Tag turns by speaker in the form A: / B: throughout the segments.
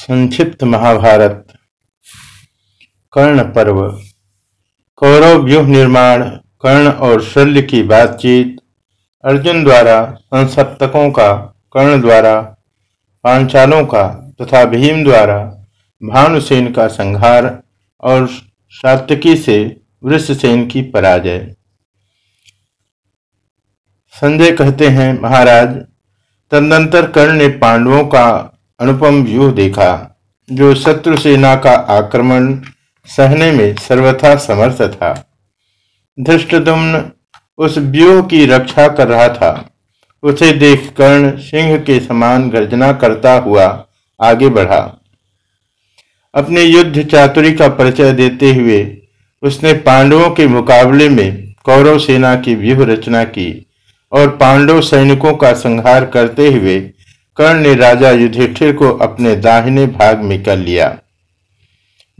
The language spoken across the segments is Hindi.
A: संक्षिप्त महाभारत कर्ण पर्व कौरव व्यूह निर्माण, कर्ण और शल्य की बातचीत, अर्जुन द्वारा संसप्तकों का, कर्ण द्वारा, पांचालों का तथा भीम द्वारा भानुसेन का संहार और सात्यकी से वृषसेन की पराजय। संजय कहते हैं, महाराज, तदनंतर कर्ण ने पांडवों का अनुपम व्यूह देखा, जो शत्रु सेना का आक्रमण सहने में सर्वथा समर्थ था। धृष्टदुम्न उस व्यूह की रक्षा कर रहा था। उसे देख कर्ण सिंह के समान गर्जना करता हुआ आगे बढ़ा। अपने युद्ध चातुरी का परिचय देते हुए उसने पांडवों के मुकाबले में कौरव सेना की व्यूह रचना की और पांडव सैनिकों का संहार करते हुए कर्ण ने राजा युधिष्ठिर को अपने दाहिने भाग में कर लिया।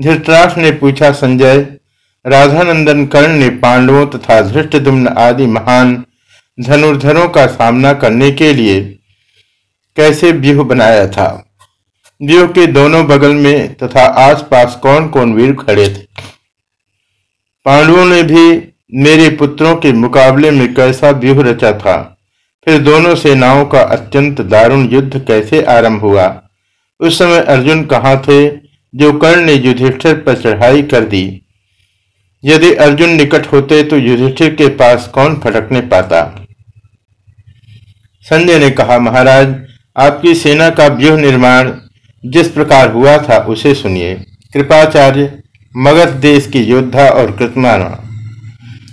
A: धृतराष्ट्र ने पूछा, संजय, राधानंदन, कर्ण ने पांडवों तथा धृष्टदुम्न आदि महान धनुर्धरों का सामना करने के लिए कैसे व्यूह बनाया था? व्यूह के दोनों बगल में तथा आसपास कौन कौन वीर खड़े थे? पांडवों ने भी मेरे पुत्रों के मुकाबले में कैसा व्यूह रचा था? फिर दोनों सेनाओं का अत्यंत दारुण युद्ध कैसे आरंभ हुआ? उस समय अर्जुन कहाँ थे, जो कर्ण ने युधिष्ठिर पर चढ़ाई कर दी? यदि अर्जुन निकट होते तो युधिष्ठिर के पास कौन फटकने पाता? संजय ने कहा, महाराज, आपकी सेना का व्यूह निर्माण जिस प्रकार हुआ था, उसे सुनिए। कृपाचार्य, मगध देश के योद्धा और कृतमाना,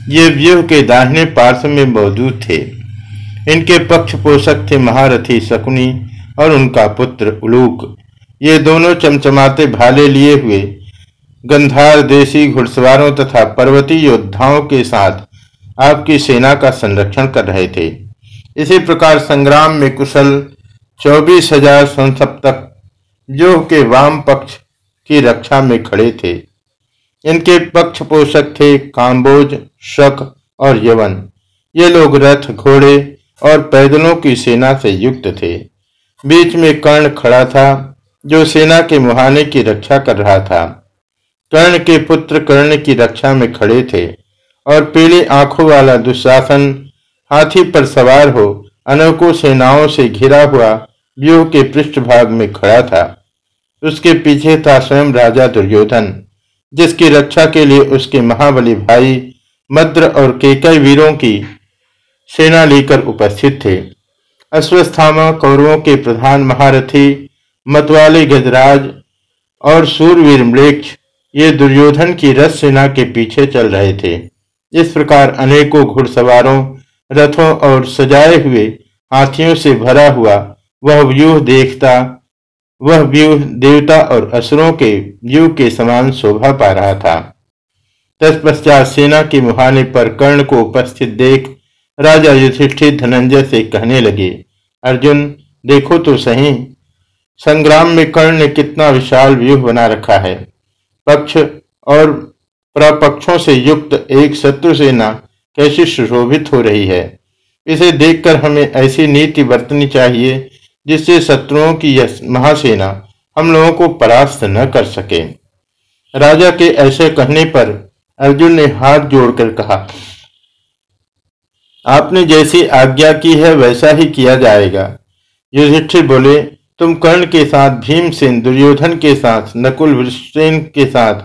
A: ये व्यूह के दाहिने पार्श्व में मौजूद थे। इनके पक्ष पोषक थे महारथी शकुनी और उनका पुत्र उलूक। ये दोनों चमचमाते भाले लिए हुए, गंधार देशी घुड़सवारों तथा पर्वती योद्धाओं के साथ आपकी सेना का संरक्षण कर रहे थे। इसी प्रकार संग्राम में कुशल चौबीस हज़ार संसप्तक जो के वाम पक्ष की रक्षा में खड़े थे। इनके पक्ष पोषक थे काम्बोज शक और यवन। ये लोग रथ घोड़े और पैदलों की सेना से युक्त थे। बीच में कर्ण खड़ा था, जो सेना के मुहाने की रक्षा कर रहा था। कर्ण के पुत्र कर्ण की रक्षा में खड़े थे, और पीली आँखों वाला दुशासन हाथी पर सवार हो अनेकों सेनाओं से घिरा हुआ व्यूह के पृष्ठभाग में खड़ा था। उसके पीछे था स्वयं राजा दुर्योधन, जिसकी रक्षा के लिए उसके महाबली भाई मद्र और केकई वीरों की सेना लेकर उपस्थित थे। अश्वस्थामा कौरवों के प्रधान महारथी, मतवाले गजराज और सूरवीर मृक्ष, ये दुर्योधन की रथ सेना के पीछे चल रहे थे। इस प्रकार अनेकों घुड़सवारों, रथों और सजाए हुए हाथियों से भरा हुआ वह व्यूह देखता, वह व्यूह देवता और असुरों के व्यूह के समान शोभा पा रहा था। तत्पश्चात सेना के मुहाने पर कर्ण को उपस्थित देख राजा युधिष्ठिर धनंजय से कहने लगे, अर्जुन, देखो तो सही। संग्राम में कर्ण ने कितना विशाल व्यूह बना रखा है। पक्ष और प्रपक्षों से युक्त एक शत्रु सेना कैसी सुशोभित हो रही है। इसे देखकर हमें ऐसी नीति बरतनी चाहिए, जिससे शत्रुओं की यह महासेना हम लोगों को परास्त न कर सके। राजा के ऐसे कहने पर अर्जुन ने हाथ जोड़कर कहा आपने जैसी आज्ञा की है, वैसा ही किया जाएगा। युधिष्ठिर बोले, तुम कर्ण के साथ, भीमसेन, दुर्योधन के साथ, नकुल के साथ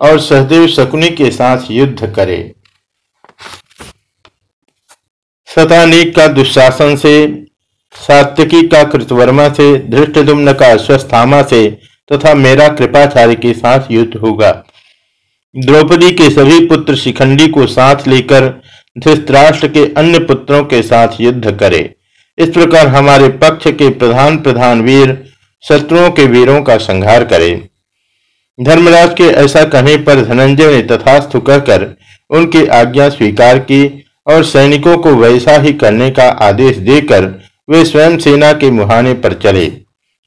A: और सहदेव शकुनी के साथ युद्ध करे। सतानीक का दुशासन से सात्यकी का कृतवर्मा से धृष्टुम्न का स्वस्थामा से तथा मेरा कृपाचार्य के साथ युद्ध होगा। द्रौपदी के सभी पुत्र शिखंडी को साथ लेकर धृतराष्ट्र के अन्य पुत्रों के साथ युद्ध करे। इस प्रकार हमारे पक्ष के प्रधान प्रधान वीर शत्रुओं के वीरों का संहार करे। धर्मराज के ऐसा कहने पर धनंजय ने तथास्तु कहकर उनकी आज्ञा स्वीकार की और सैनिकों को वैसा ही करने का आदेश देकर वे स्वयं सेना के मुहाने पर चले।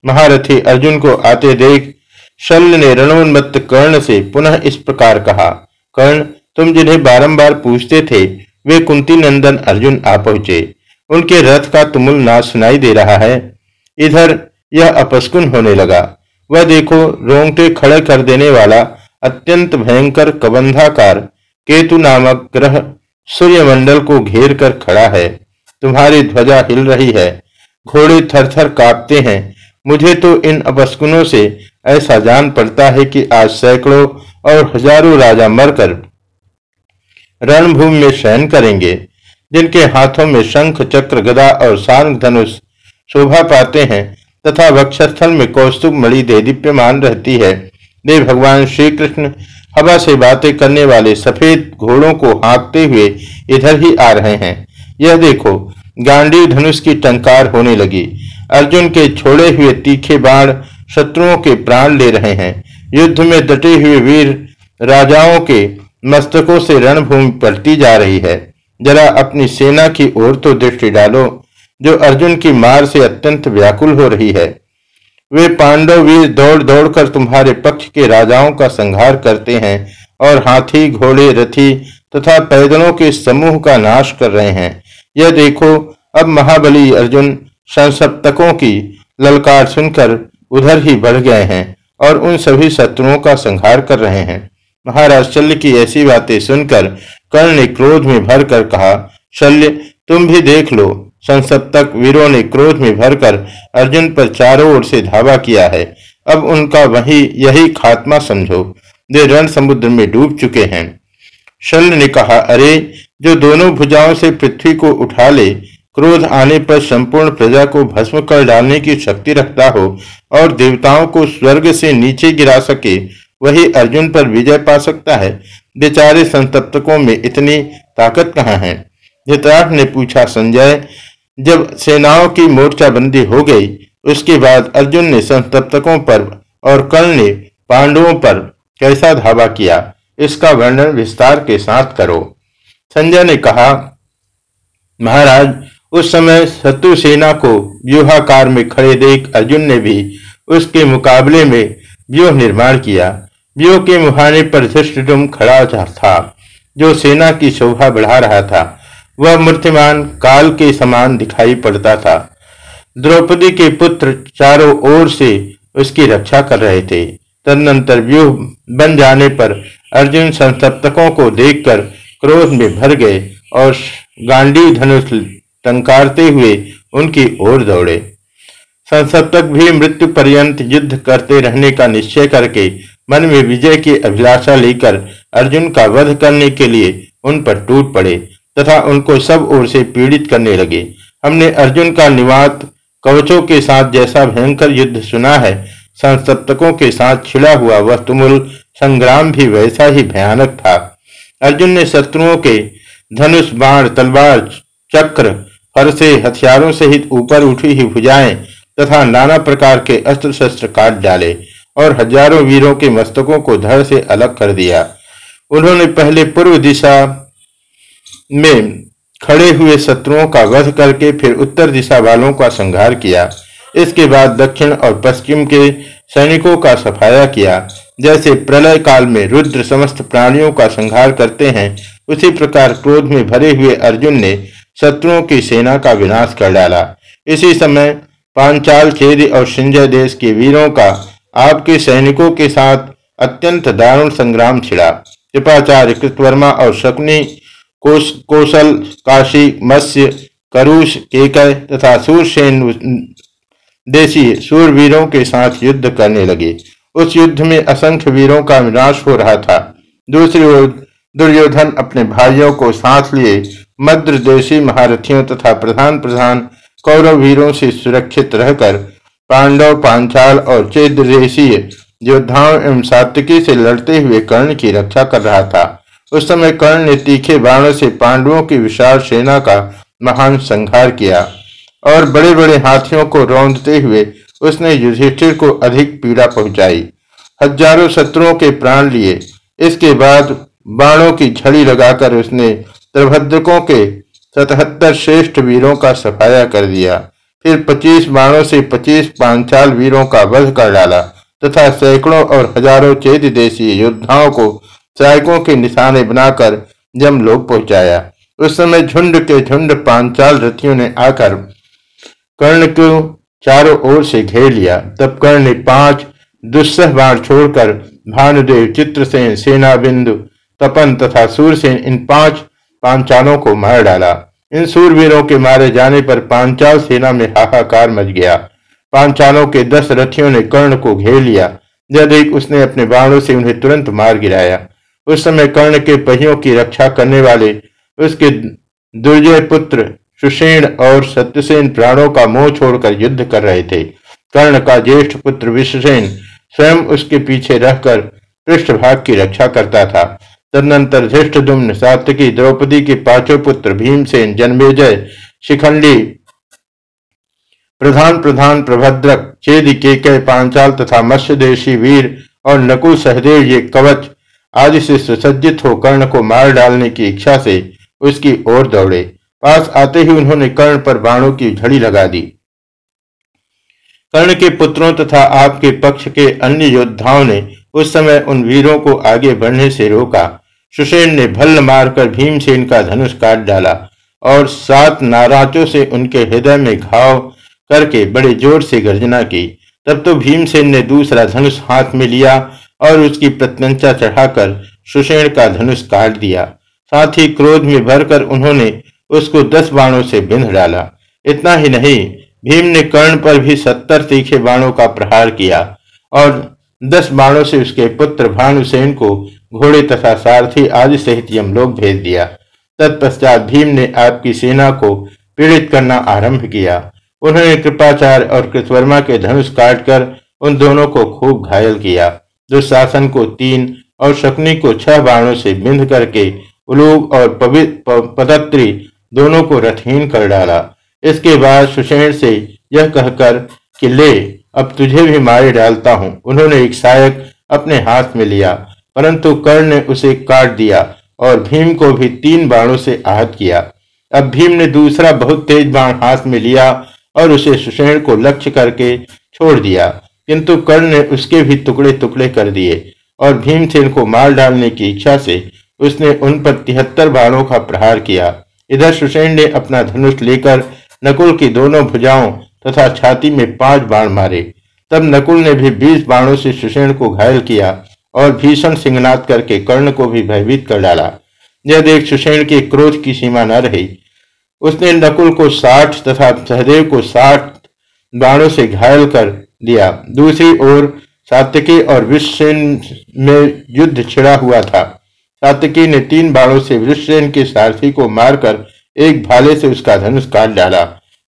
A: महारथी अर्जुन को आते देख शल्य ने रणोन्मत्त कर्ण से पुनः इस प्रकार कहा, कर्ण, तुम जिन्हें बारंबार पूछते थे वे कुंती नंदन, अर्जुन आ पहुँचे। उनके रथ का तुमुल नाच सुनाई दे रहा है। इधर यह अपस्कुन होने लगा। वह देखो, रोंगटे खड़े कर देने वाला अत्यंत भयंकर कबंधाकार केतु नामक ग्रह सूर्यमंडल को घेर कर खड़ा है। तुम्हारी ध्वजा हिल रही है। घोड़े थर थर कांपते हैं। मुझे तो इन अपस्कुनों से ऐसा जान पड़ता है कि आज सैकड़ों और हज़ारों राजा मरकर रणभूमि में शयन करेंगे, जिनके हाथों में शंख, चक्र, गदा और सांग धनुष शोभा पाते हैं, तथा वक्षस्थल में कौस्तुभ मणि दे दीप्यमान रहती है। वे भगवान श्री कृष्ण हवा से बातें करने वाले सफ़ेद घोड़ों को हाँकते हुए इधर ही आ रहे हैं। यह देखो गांडी धनुष की टंकार होने लगी। अर्जुन के छोड़े हुए तीखे बाण शत्रुओं के प्राण ले रहे हैं। युद्ध में डटे हुए वीर राजाओं के मस्तकों से रणभूमि पलटी जा रही है। जरा अपनी सेना की ओर तो दृष्टि डालो, जो अर्जुन की मार से अत्यंत व्याकुल हो रही है। वे पांडव वीर दौड़ दौड़ कर तुम्हारे पक्ष के राजाओं का संहार करते हैं और हाथी, घोड़े, रथी तथा पैदलों के समूह का नाश कर रहे हैं। यह देखो, अब महाबली अर्जुन संसप्तकों की ललकार सुनकर उधर ही बढ़ गए हैं और उन सभी शत्रुओं का संहार कर रहे हैं। महाराज शल्य की ऐसी बातें सुनकर कर्ण ने क्रोध में भरकर कहा, शल्य, तुम भी देख लो संसप्तक वीरों ने क्रोध में भरकर अर्जुन पर चारों ओर से धावा किया है। अब उनका वही, यही खात्मा समझो, वे रण समुद्र में डूब चुके हैं। शल्य ने कहा, अरे, जो दोनों भुजाओं से पृथ्वी को उठा ले, क्रोध आने पर संपूर्ण प्रजा को भस्म कर डालने की शक्ति रखता हो और देवताओं को स्वर्ग से नीचे गिरा सके वही अर्जुन पर विजय पा सकता है। बेचारे संतप्तकों में इतनी ताकत कहाँ है? धृतराष्ट्र ने पूछा, संजय, जब सेनाओं की मोर्चाबंदी हो गई, उसके बाद अर्जुन ने संतप्तकों पर और कर्ण ने पांडवों पर कैसा धावा किया, इसका वर्णन विस्तार के साथ करो। संजय ने कहा, महाराज, उस समय शत्रु सेना को व्यूहाकार में खड़े देख अर्जुन ने भी उसके मुकाबले में व्यूह निर्माण किया। व्यूह के मुहाने पर धृष्टुम खड़ा था, जो सेना की शोभा बढ़ा रहा था। वह मूर्तिमान काल के समान दिखाई पड़ता था। द्रौपदी के पुत्र चारों ओर से उसकी रक्षा कर रहे थे। तदनंतर व्यूह बन जाने पर अर्जुन संसप्तकों को देखकर क्रोध में भर गए और गांडी धनुष टंकारते हुए उनकी ओर दौड़े। संसप्तक भी मृत्यु पर्यंत युद्ध करते रहने का निश्चय करके मन में विजय की अभिलाषा लेकर अर्जुन का वध करने के लिए उन पर टूट पड़े तथा उनको सब ओर से पीड़ित करने लगे। हमने अर्जुन का निवात कवचों के साथ जैसा भयंकर युद्ध सुना है, संसप्तकों के साथ छिड़ा हुआ वह तुमुल संग्राम भी वैसा ही भयानक था। अर्जुन ने शत्रुओं के धनुष, बाण, तलवार, चक्र फर से हथियारों सहित ऊपर उठी ही भुजाएँ तथा नाना प्रकार के अस्त्र शस्त्र काट डाले। और हज़ारों वीरों के मस्तकों को धड़ से अलग कर दिया। उन्होंने पहले पूर्व दिशा में खड़े हुए शत्रुओं का वध करके फिर उत्तर दिशा वालों का संहार किया। इसके बाद दक्षिण और पश्चिम के सैनिकों का सफाया किया। जैसे प्रलय काल में रुद्र समस्त प्राणियों का संहार करते हैं, उसी प्रकार क्रोध में भरे हुए अर्जुन ने शत्रुओं की सेना का विनाश कर डाला। इसी समय पांचाल खेदी और सिंजय देश के वीरों का आपके सैनिकों के साथ अत्यंत दारुण संग्राम छिड़ा। कृपाचार्य कृतवर्मा और शकुनी कोश, कौशल काशी मत्स्य करुष केकय तथा सूरसेन देशी सूरवीरों के साथ युद्ध करने लगे। उस युद्ध में असंख्य वीरों का विनाश हो रहा था। दूसरी ओर दुर्योधन अपने भाइयों को साथ लिए मद्र देशी महारथियों तथा प्रधान प्रधान कौरव वीरों से सुरक्षित रहकर पांडव, पांचाल और चेदेशीय योद्धाओं एवं सात्विकी से लड़ते हुए कर्ण की रक्षा कर रहा था। उस समय कर्ण ने तीखे बाणों से पांडवों की विशाल सेना का महान संहार किया और बड़े बड़े हाथियों को रौंदते हुए उसने युधिष्ठिर को अधिक पीड़ा पहुंचाई। हज़ारों शत्रुओं के प्राण लिए। इसके बाद बाणों की झड़ी लगाकर उसने त्रिभद्रकों के सतहत्तर श्रेष्ठ वीरों का सफाया कर दिया। फिर पच्चीस बाणों से पच्चीस पांचाल वीरों का वध कर डाला, तथा सैकड़ों और हज़ारों चेत देशी योद्धाओं को सैकों के निशाने बनाकर जम लोग पहुँचाया। उस समय झुंड के झुंड पांचाल रथियों ने आकर कर्ण को चारों ओर से घेर लिया। तब कर्ण ने पाँच दुस्सह बाण छोड़कर भानुदेव, चित्रसेन सेना बिंदु तपन तथा सूरसेन इन पाँच पांचालों को मार डाला। इन सूरवीरों के मारे जाने पर पांचाल सेना में हाहाकार मच गया। पांचालों के दस रथियों ने कर्ण को घेर लिया जब एक उसने अपने बाणों से उन्हें तुरंत मार गिराया। उस समय कर्ण के पहियों की रक्षा करने वाले उसके दुर्जय पुत्र सुषेण और सत्यसेन प्राणों का मोह छोड़कर युद्ध कर रहे थे। कर्ण का ज्येष्ठ पुत्र विश्वसेन स्वयं उसके पीछे रहकर पृष्ठभाग की रक्षा करता था। तदनंतर धृष्ट दुम्न सातकी द्रौपदी के पाँचों पुत्र भीमसेन, जन्मेजय, शिखंडी, प्रधान प्रधान प्रभद्रक, चेद के पांचाल तथा मत्स्य देशी वीर और नकुल सहदेव ये कवच आदि से सुसज्जित हो कर्ण को मार डालने की इच्छा से उसकी ओर दौड़े। पास आते ही उन्होंने कर्ण पर बाणों की झड़ी लगा दी। कर्ण के पुत्रों तथा आपके पक्ष के अन्य योद्धाओं ने उस समय उन वीरों को आगे बढ़ने से रोका। सुषेण ने भल्ल मारकर भीमसेन का धनुष काट डाला और सात नाराजों से उनके हृदय में घाव करके बड़े ज़ोर से गर्जना की। तब तो भीमसेन ने दूसरा धनुष हाथ में लिया और उसकी प्रत्यंचा चढ़ाकर सुषेण का धनुष काट दिया। साथ ही क्रोध में भरकर उन्होंने उसको दस बाणों से बिंध डाला। इतना ही नहीं, भीम ने कर्ण पर भी सत्तर तीखे बाणों का प्रहार किया और दस बाणों से उसके पुत्र भानुसेन को घोड़े तथा सारथी आदि सहित यमलोक भेज दिया। तत्पश्चात भीम ने आपकी सेना को पीड़ित करना आरंभ किया। उन्होंने कृपाचार्य और कृतवर्मा के धनुष काटकर उन दोनों को खूब घायल किया। दुशासन को तीन और शकुनी को छह बाणों से बिंध करके उलूग और पदत्री दोनों को रथहीन कर डाला। इसके बाद सुषेण से यह कहकर कि, ले, अब तुझे भी मारे डालता हूँ। उन्होंने एक सहायक अपने हाथ में लिया। परंतु कर्ण ने उसे काट दिया और भीम को भी तीन बाणों से आहत किया। अब भीम ने दूसरा बहुत तेज बाण हाथ में लिया और उसे सुषेण को लक्ष्य करके छोड़ दिया। किंतु कर्ण ने उसके भी टुकड़े टुकड़े कर दिए और भीमसेन को मार डालने की इच्छा से उसने उन पर तिहत्तर बाणों का प्रहार किया। इधर सुषेण ने अपना धनुष लेकर नकुल की दोनों भुजाओं तथा छाती में पाँच बाण मारे। तब नकुल ने भी बीस बाणों से सुषेण को घायल किया और भीषण सिंहनाद करके कर्ण को भी भयभीत कर डाला। यह देख सुषेण के क्रोध की सीमा न रही, उसने नकुल को साठ तथा सहदेव को साठ बाणों से घायल कर दिया। दूसरी ओर सात्यकी और विश्वसेन में युद्ध छिड़ा हुआ था। सात्यकी ने तीन बाणों से विश्वसेन के सारथी को मारकर एक भाले से उसका धनुष काट डाला।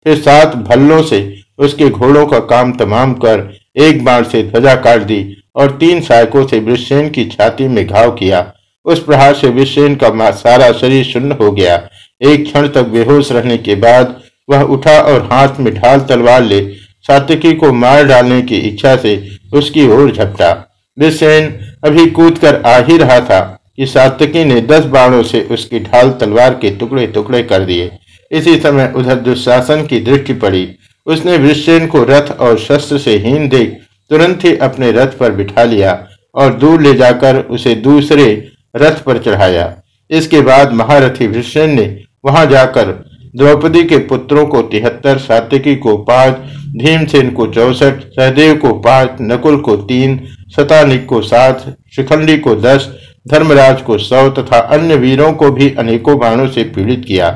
A: फिर सात भल्लों से उसके घोड़ों का काम तमाम कर एक बाण से ध्वजा काट दी और तीन सहायकों से विश्वसेन की छाती में घाव किया। उस प्रहार से विश्वसेन का सारा शरीर शून्य हो गया। एक क्षण तक बेहोश रहने के बाद वह उठा और हाथ में ढाल तलवार ले सातिकी को मार डालने की इच्छा से उसकी ओर झपटा। विश्वसेन अभी कूद कर आ ही रहा था कि सातकी ने दस बाणों से उसकी ढाल तलवार के टुकड़े टुकड़े कर दिए। इसी समय उधर दुशासन की दृष्टि पड़ी। उसने वृषेन को रथ और शस्त्र से हीन देख तुरंत ही अपने रथ पर बिठा लिया और दूर ले जाकर उसे दूसरे रथ पर चढ़ाया। इसके बाद महारथी वृषेन ने वहाँ जाकर द्रौपदी के पुत्रों को तिहत्तर सातिकी को पाँच, भीमसेन को चौसठ, सहदेव को पाँच, नकुल को तीन शतानिक को सात, शिखंडी को दस, धर्मराज को सौ तथा अन्य वीरों को भी अनेकों बाणों से पीड़ित किया।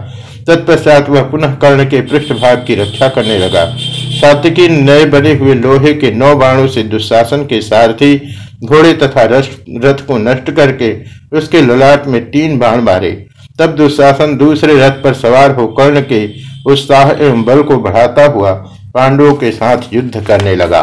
A: तत्पश्चात वह पुनः कर्ण के पृष्ठभाग की रक्षा करने लगा। सातिकी नए बने हुए लोहे के नौ बाणों से दुशासन के सारथी, घोड़े तथा रथ को नष्ट करके उसके ललाट में तीन बाण मारे। तब दुशासन दूसरे रथ पर सवार हो कर्ण के उत्साह एवं बल को बढ़ाता हुआ पांडवों के साथ युद्ध करने लगा।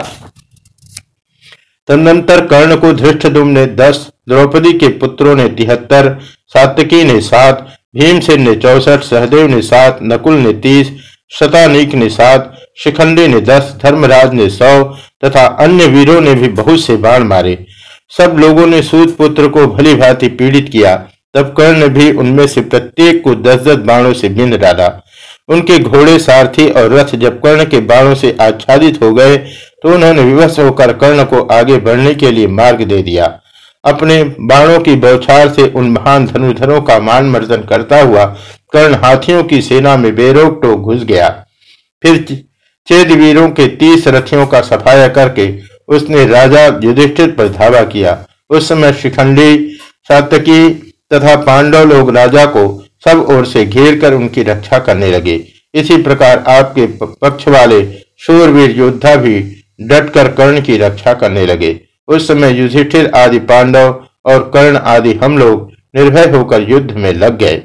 A: तदनंतर कर्ण को धृष्टुम ने दस द्रौपदी के पुत्रों ने तिहत्तर सातकी ने सात भीमसेन ने चौसठ, सहदेव ने सात, नकुल ने तीस, शतानिक ने सात, शिखंडी ने दस, धर्मराज ने सौ तथा अन्य वीरों ने भी बहुत से बाण मारे। सब लोगों ने सूत पुत्र को भली भांति पीड़ित किया। तब कर्ण भी उनमें से प्रत्येक को दस दस बाणों से बिंद डाला। उनके घोड़े सारथी और रथ जब कर्ण के बाणों से आच्छादित हो गए तो उन्होंने विवश होकर कर्ण को आगे बढ़ने के लिए मार्ग दे दिया। अपने बाणों की बौछार से उन महान धनुधरों का मान मर्दन करता हुआ कर्ण हाथियों की सेना में बेरोक टोक घुस गया। फिर चेद वीरों के तीस रथियों का सफाया करके उसने राजा युधिष्ठिर पर धावा किया। उस समय शिखंडी, सातकी तथा पांडव लोग राजा को सब ओर से घेर कर उनकी रक्षा करने लगे। इसी प्रकार आपके पक्ष वाले शूरवीर योद्धा भी डटकर कर्ण की रक्षा करने लगे। उस समय युधिष्ठिर आदि पांडव और कर्ण आदि हम लोग निर्भय होकर युद्ध में लग गए।